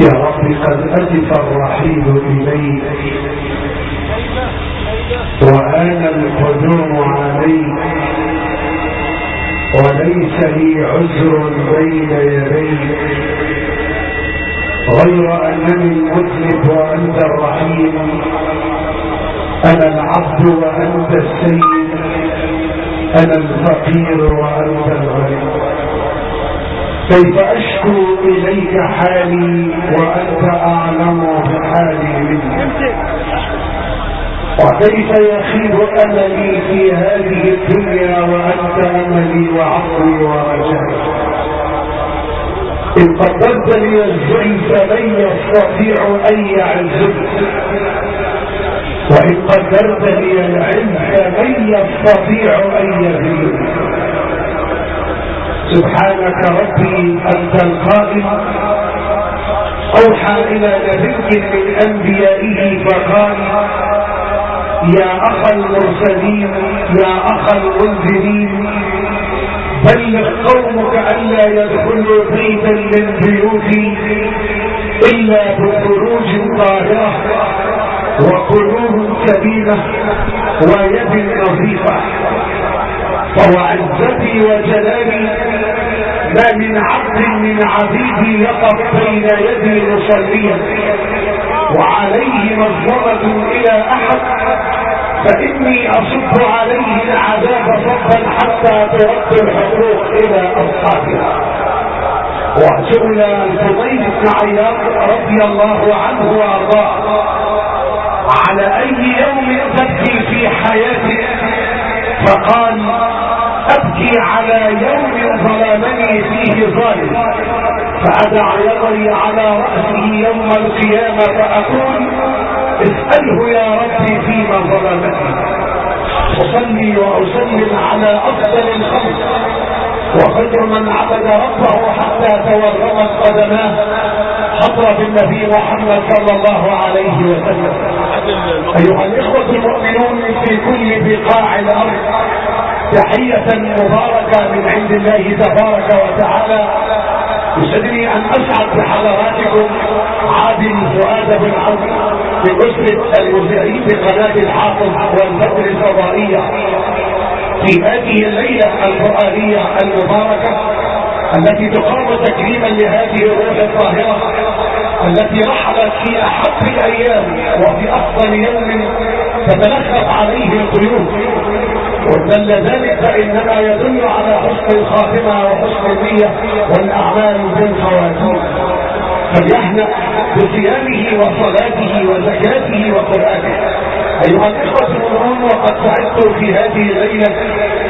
يا رب قد أزف الرحيل إليك. وآن القدوم عليك. وليس لي عذر بين يديك. غير أنني المذنب وأنت الرحيم. أنا العبد وأنت السيد. أنا الفقير وأنت الغني. كيف أشكو إليك حالي وأنت أعلم بحالي مني؟ وكيف يخيب أملي في هذه الدنيا وأنت أملي وعقلي ورجائي إن قدرت لي الذل فمن يستطيع أن يعزك وإن قدرت لي العلم فمن يستطيع أن يذلك سبحانك ربي أنت القائم أوحى إلى نبي من أنبيائه فقال يا أخ المرسلين يا أخ المنزلين بلغ قومك ألا يدخلوا بيتا من بيوتي إلا بخروج طاهرة وقلوب سليمة ويد نظيفة. فوعزتي وجلالي. ما من عبد من عبيدي يقف بين يدي مصليا. وعليه مظلمة إلى أحد. فإني أصب عليه العذاب صبا حتى ترد الحقوق إلى اصحابها وسئل الفضيل بن عياض رضي الله عنه وأرضاه. على أي يوم تبكي في حياتك فقال أبكي على يوم ظلمني فيه ظالم. فأدع يضري على رأسه يوم القيامة فأقول اسأله يا ربي فيما ظلمني. أصلي وأسلم على أفضل الخلق وخير من عبد ربه حتى تورمت قدماه. حضرة النبي محمد صلى الله عليه وسلم. أيها الإخوة المؤمنون في كل بقاع الأرض تحية مباركة من عند الله تبارك وتعالى. يسعدني أن أسعد بحضراتكم عادل فؤاد بن من اسرة المذيعين بقناة الحافظ والبدر الفضائية. في هذه الليلة القرآنية المباركة التي تقام تكريما لهذه الروح الطاهرة التي رحلت في احب الأيام وفي أفضل يوم تتلخف عليه القيود. ودل ذلك فإنما يدل على حسن الخاتمة وحسن النية والأعمال بالخواتيم فليهنأ بصيامه وصلاته وزكاته وقرآنه أيها الإخوة المؤمنون وقد سعدت في هذه الليلة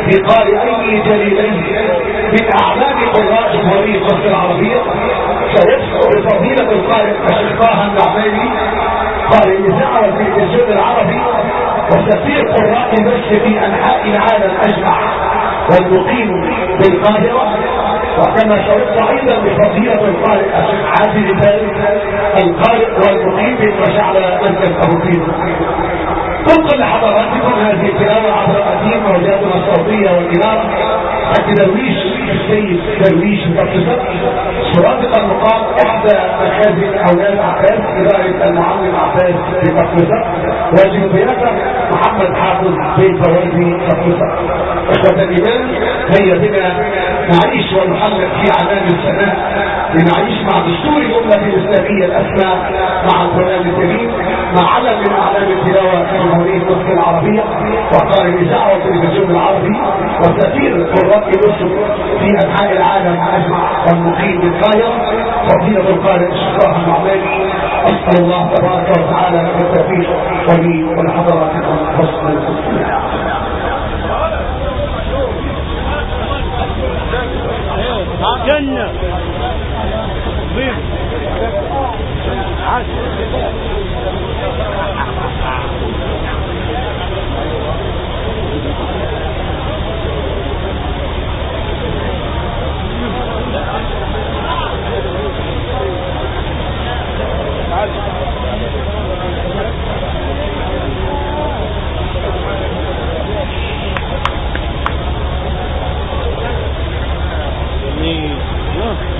بقارئين جليلين من أعلام قراء الطريقة العربية. سيسأل بفضيلة القارئ الشيخ النعماني قارئ الإذاعة والتلفزيون العربي وسفير قراء مصر في أنحاء العالم أجمع والمقيم بالقاهرة. وكما شرطت أيضا بفضيلة القارئ الشيخ عادل ذلك القارئ والمقيم بالمشاعر مركز ابو طبقا لحضراتكم هذه التلاوة عبر قديم وجاتنا الصوتية والإنارة حتى درويش السيد درويش متصل سرادق المقام إحدى مخازن أولاد عباس إدارة المعلم عباس بمقصة واجب الضيافة محمد حافظ بن فوازي مقصة إخوة الإيمان هيا بنا نعيش ونحلق في علام السماء. لنعيش مع دستور الأمة الإسلامية الأسمى مع القرآن الكريم مع علم من أعلام التلاوة في جمهورية مصر العربية وقال الإذاعة والتلفزيون العربي وسفير قراء مصر في أنحاء العالم أجمع والمقيم بالقاهرة فضيلة القارئ الشيخ المعماري أسأل الله تبارك وتعالى بالتوفيق ولي ولحضراتكم حسن الاستماع جنة. Look.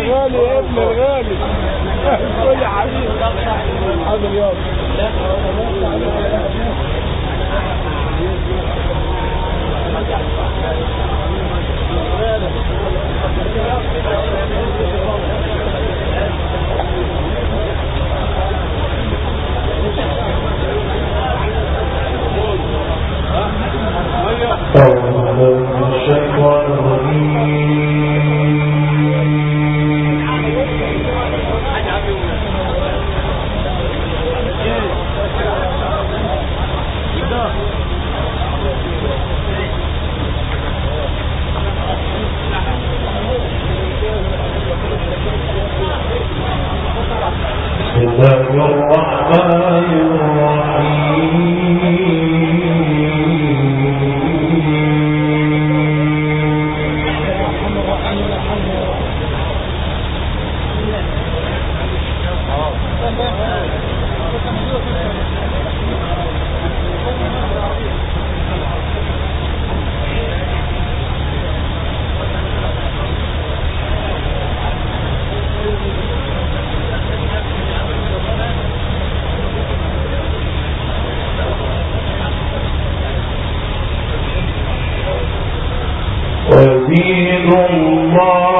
ويزيد الله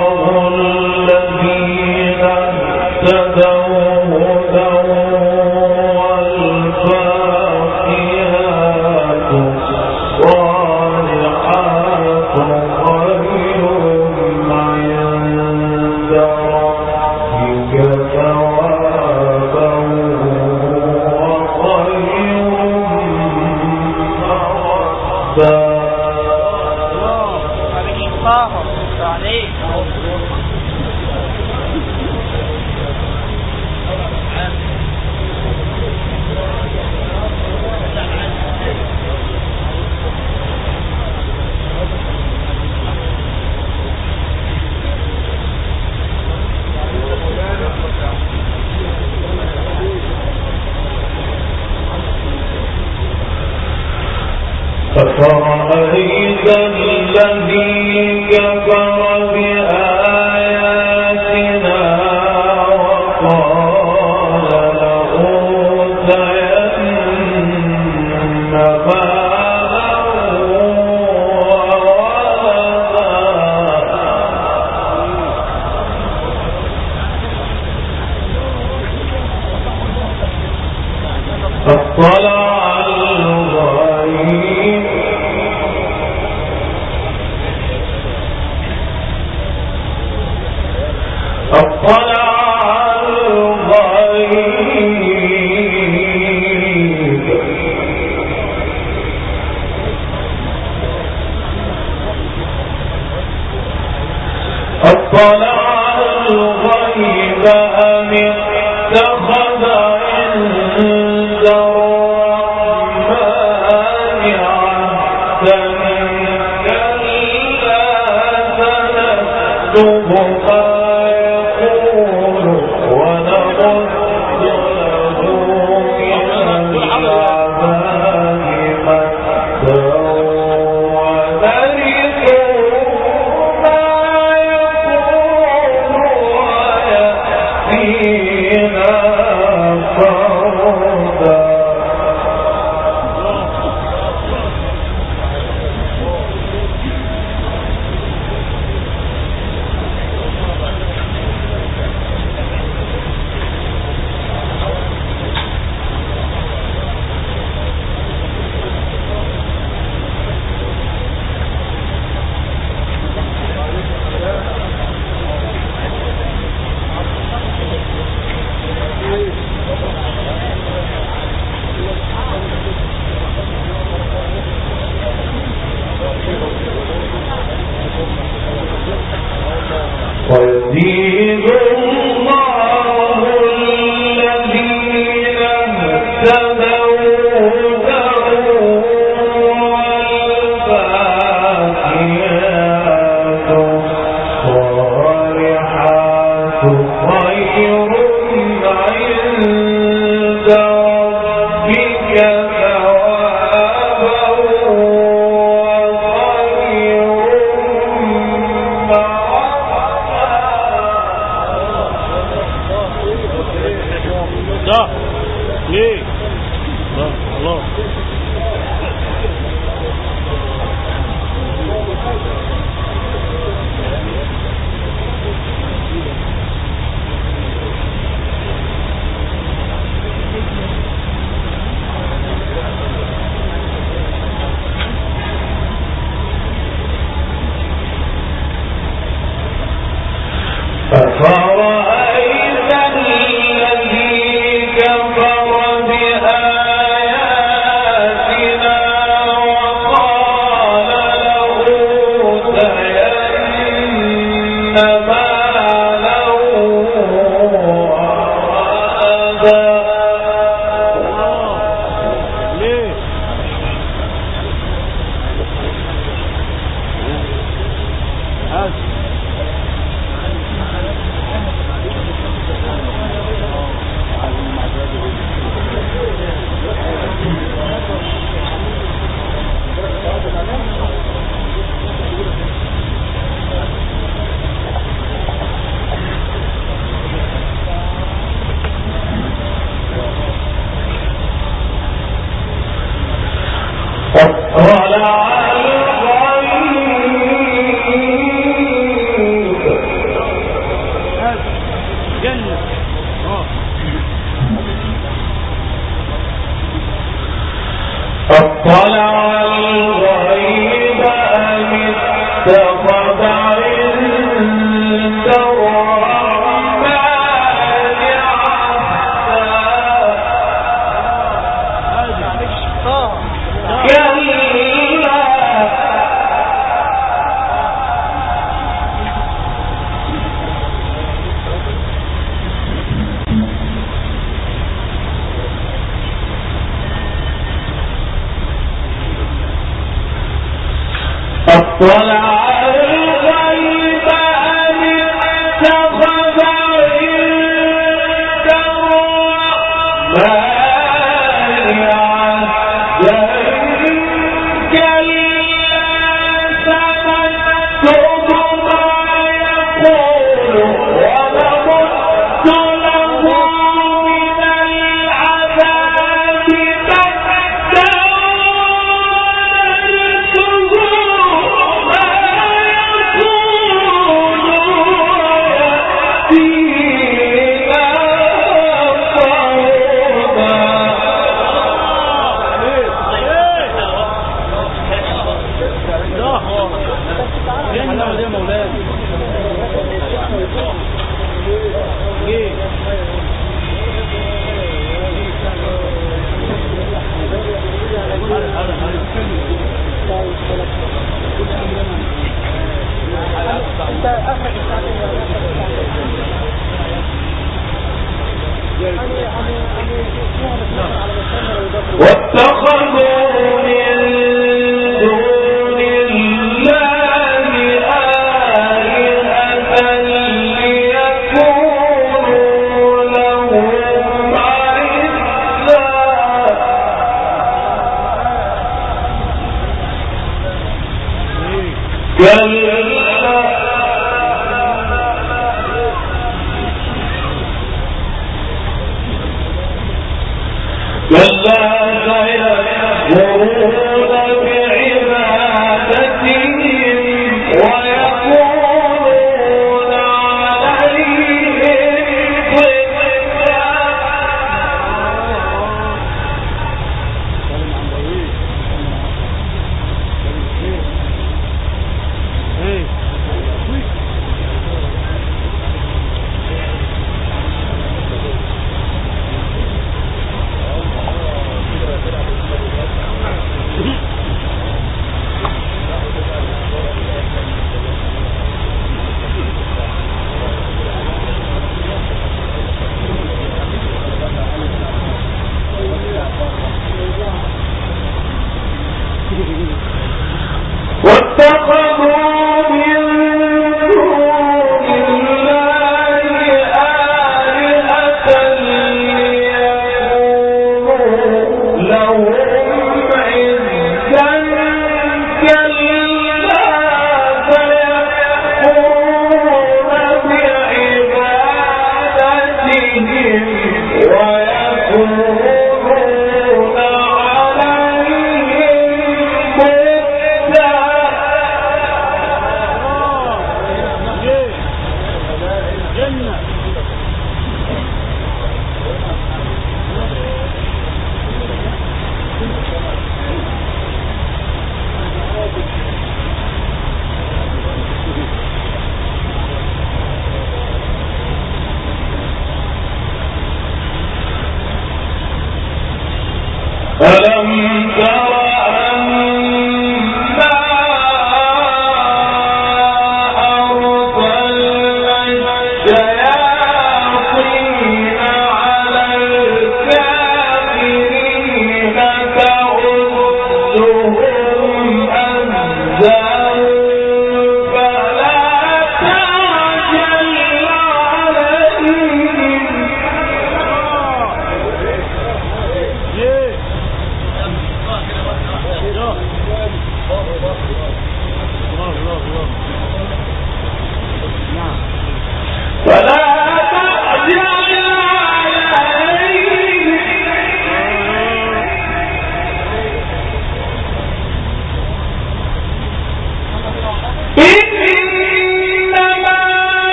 اطلع الغيب ام اتخذ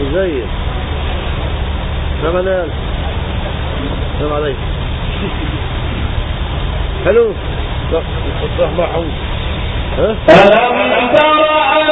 ازيك سلام منال سلام عليكم حلو الصح محمود ها؟ ألم تر أن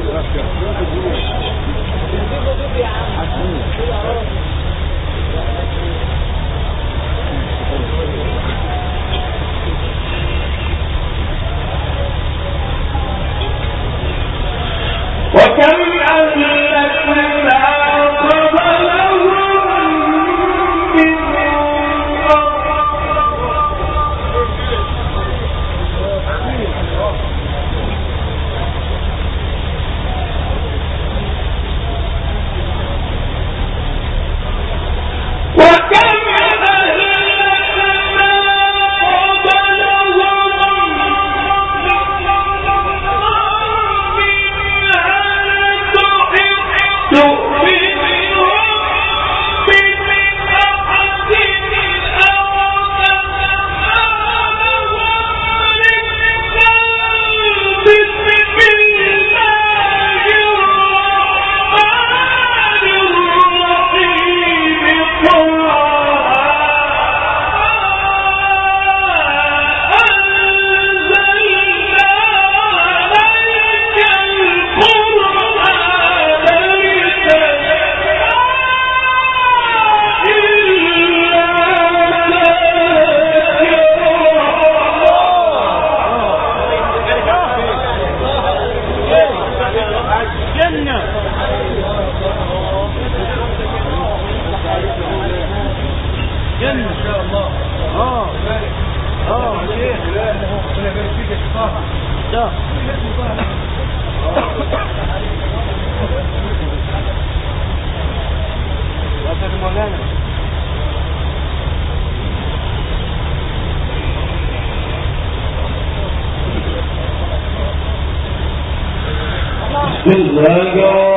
Gracias. ده مولانا بسم الله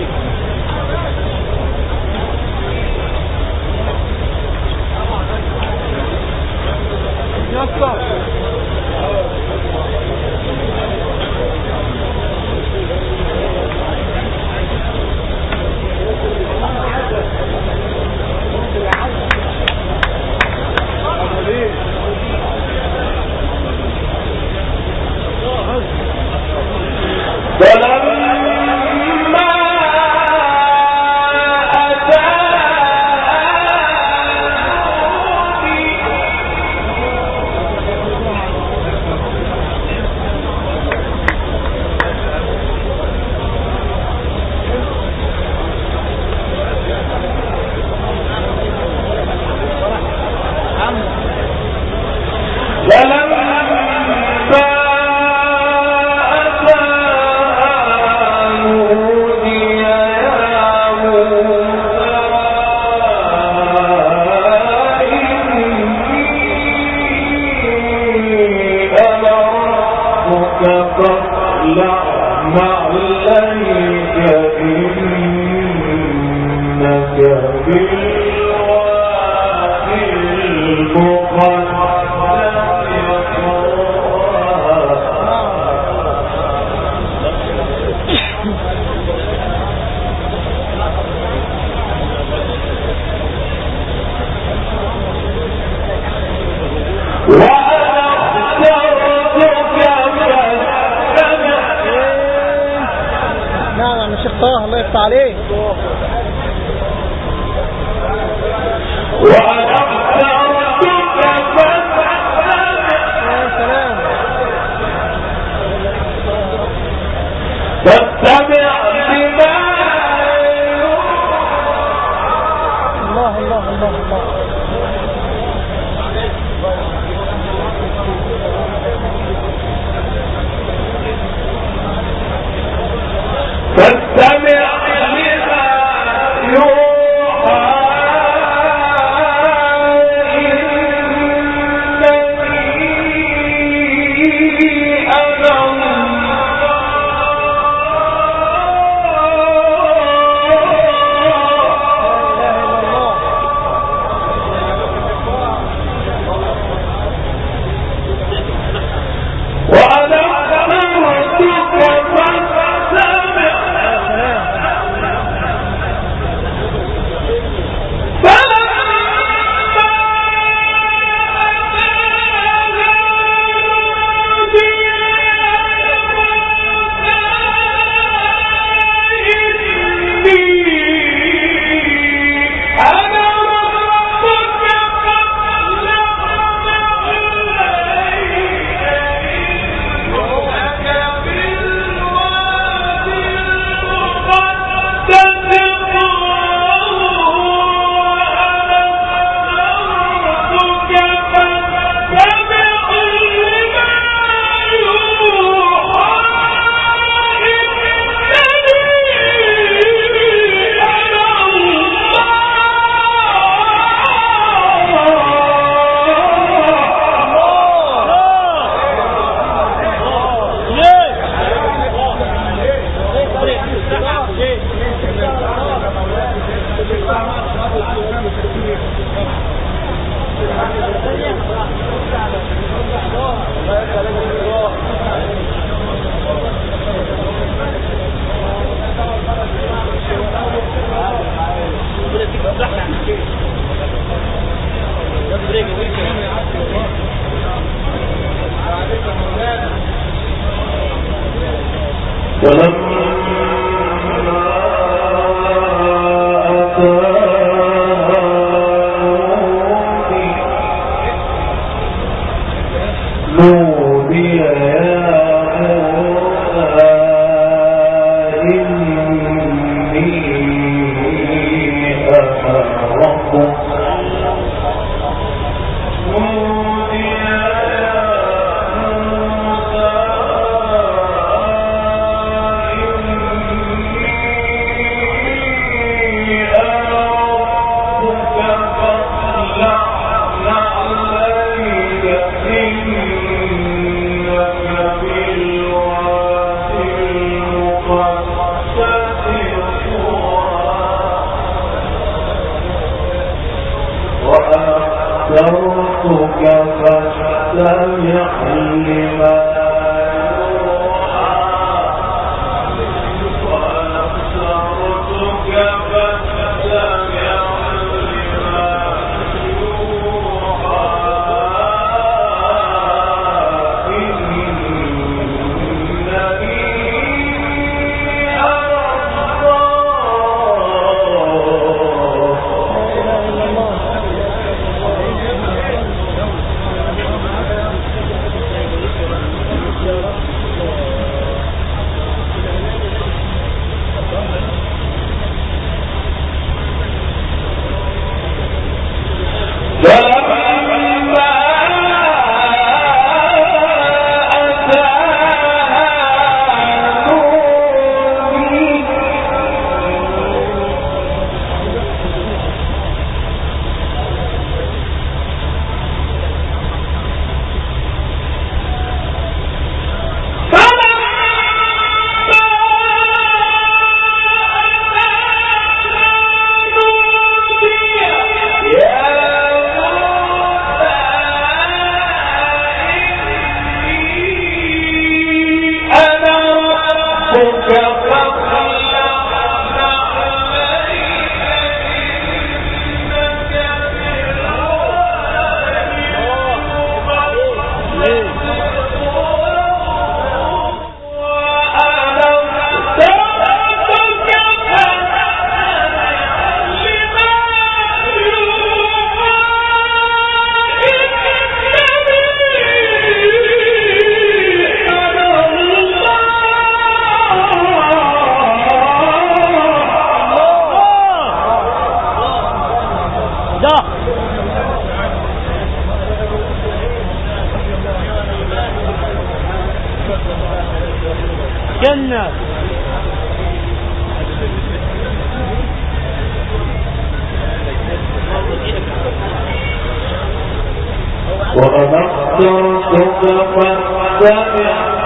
week. وعلى فلا يؤمن بما واتبع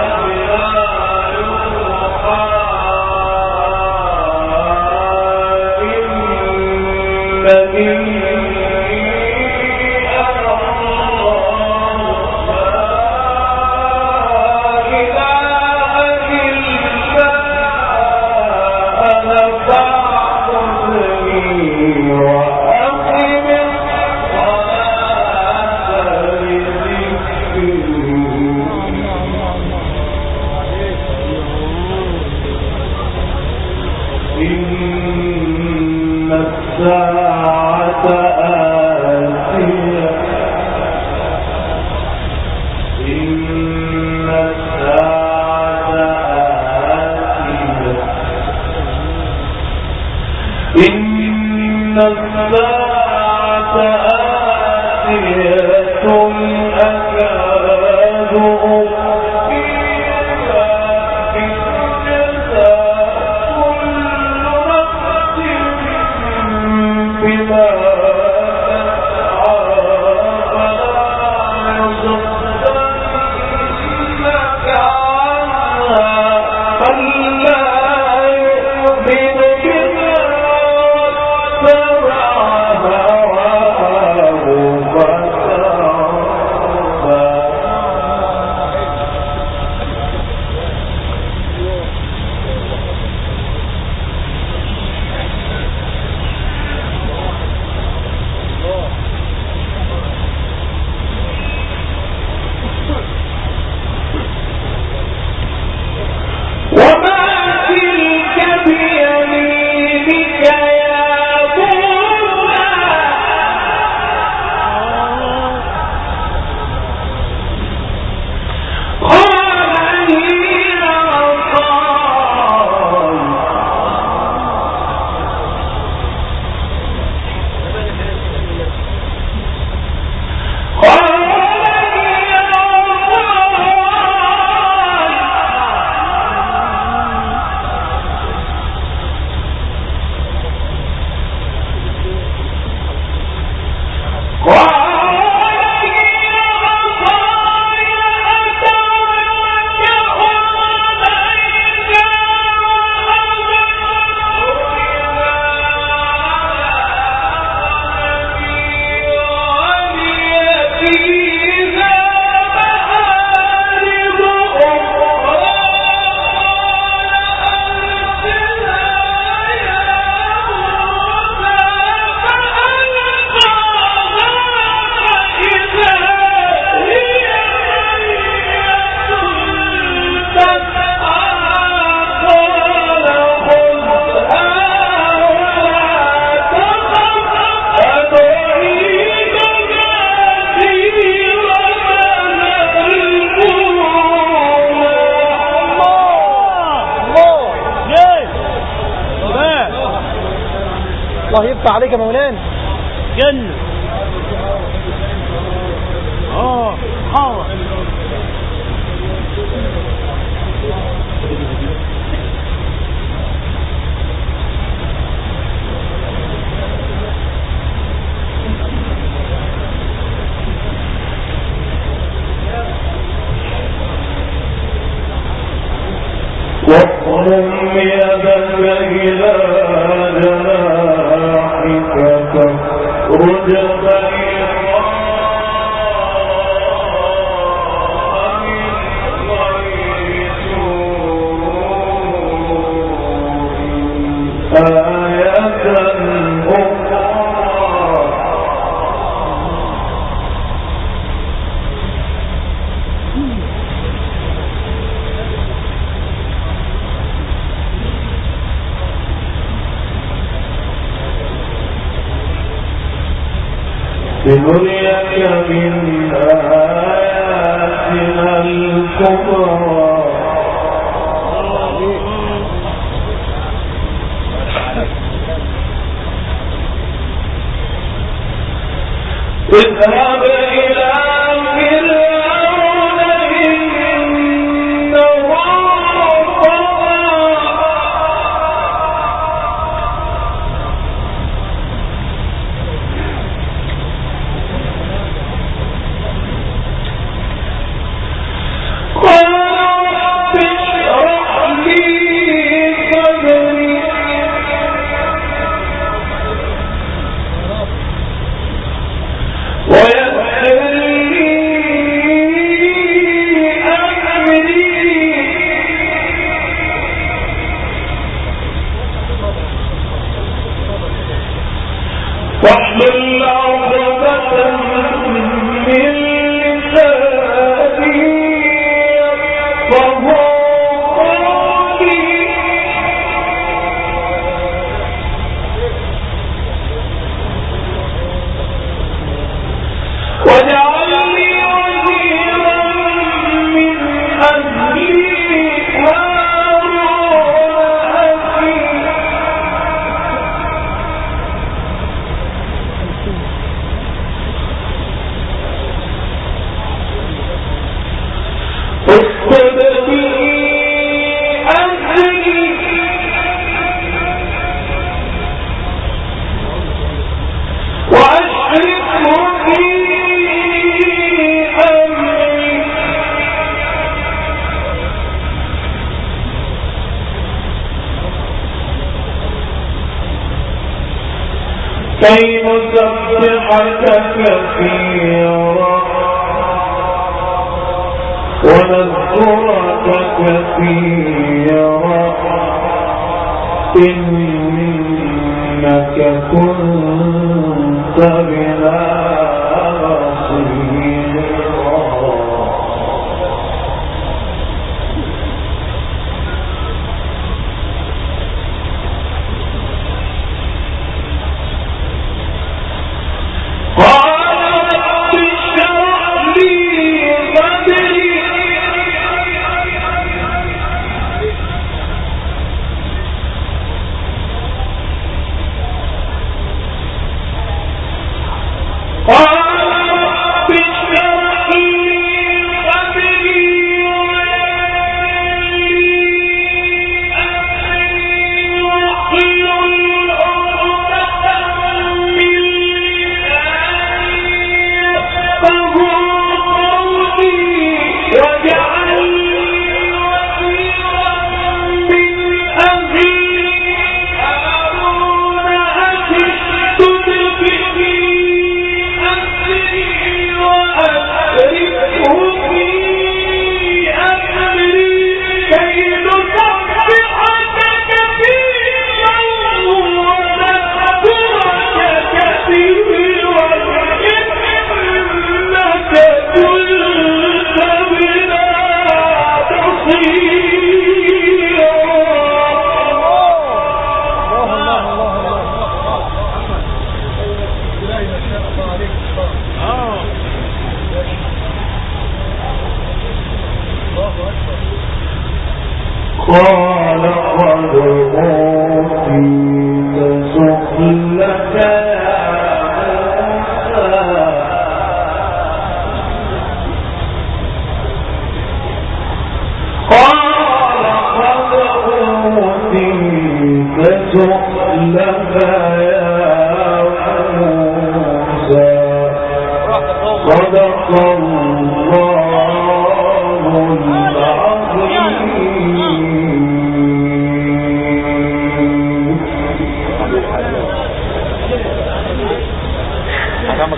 يفتح عليك مولانا. جنة. آه. حاضر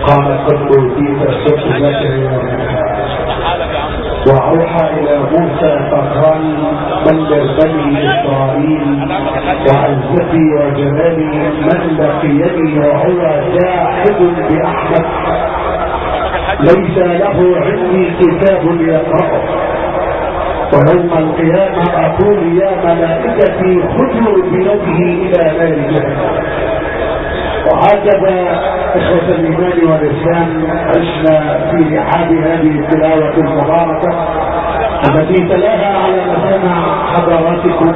قال قد أوتيت سؤلك يا وأوحى إلى موسى فقال بلغ بني إسرائيل وعزتي وجلالي من لقيني وهو جاحد بأحمد. ليس له عندي كتاب يقرأه ويوم القيامة أقول يا ملائكتي خذوا بيده إلى جهنم. وهكذا إخوة الإيمان والإسلام عشنا في رحاب هذه التلاوة المباركة التي تلاها على مسامع حضراتكم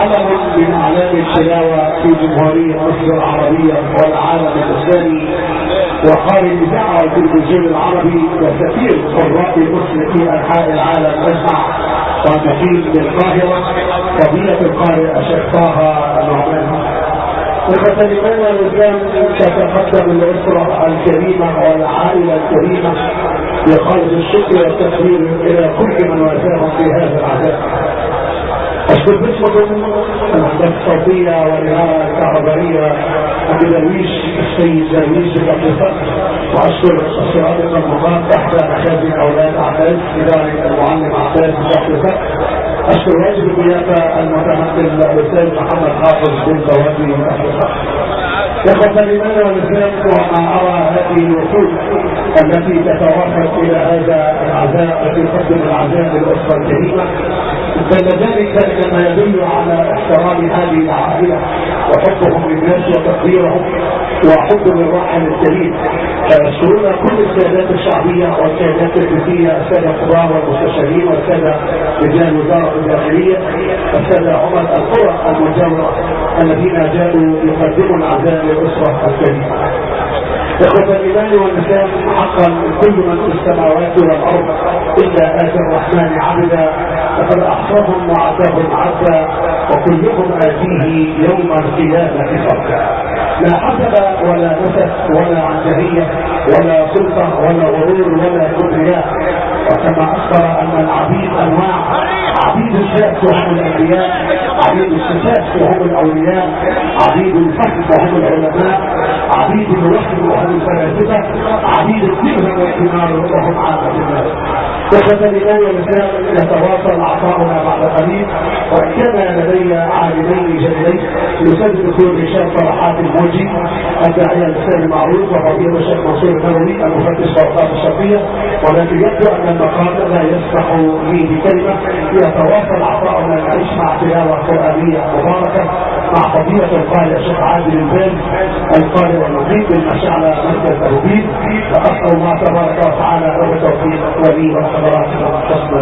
علم من أعلام التلاوة في جمهورية مصر العربية والعالم الإسلامي وقارئ دعوة النزول العربي وسفير قراء مصر في أنحاء العالم أجمع والمقيم بالقاهرة فضيلة القارئ الشيخ طه النعمان إخوة الإيمان والإسلام تتقدم الأسرة الكريمة والعائلة الكريمة لخالد الشكر والتقدير إلى كل من واساهم في هذا العذاب. أشكر باسمكم الأحداث الصوتية والإنارة الكهربائية أبي درويش السيد درويش الأقصى وأشكر الصراط المقام تحت مخازن أولاد عباس إدارة المعلم عباس الأقصى واجب الضيافة المتمثل الأستاذ محمد حافظ بن زواجي الأقصى إخوة الإيمان والإسلام وما أرى هذه الوصول التي تتوافد إلى هذا العزاء التي تقدم العزاء للأسرة الكريمة؟ بل ذلك إنما يدل على احترام هذه العائلة وحبهم للناس وتقديرهم. وحب للراحل الكريم فيشكرون كل السيادات الشعبية والسيادات الرئيسية السادة الكبار والمستشارين والسادة رجال وزارة الداخلية والسادة عمر القرى المجاورة الذين جاءوا يقدموا العزاء للأسرة الكريمة. إخوة الإيمان والنساء حقا كل من في السماوات والأرض إلا آتي الرحمن عبدا فقد أحصاهم وعداهم عدا وكلهم آتيه يوم القيامة فردا. لا حسب ولا نسب ولا عنجهية ولا سلطة ولا غرور ولا كبرياء وكما أخبر أن العبيد أنواع عبيد الشاس وهم الأنبياء عبيد الصفات وهم الأولياء عبيد الفهم وهم العلماء عبيد الوحي وهم الفلاسفة عبيد الدرهم والدينار وهم عامة الناس إخوة الإيمان والإسلام يتواصل عطاؤنا بعد قليل وإن كان لدي عالمين جليلين يسدد هشام فرحات الموجي. الداعية الإسلام المعروف وفضيلة الشيخ منصور النووي المفتش في الشرقية. ولكن يبدو أن المقام لا يسمح لي بكلمة يتواصل عطاؤنا نعيش مع تلاوة قرآنية مباركة. مع فضيلة القارئ الشيخ عادل البال القارئ والمقيم بالمشعلة مركز أبوبيل فأسأل الله تبارك وتعالى له التوفيق ولي وحضراتكم حسن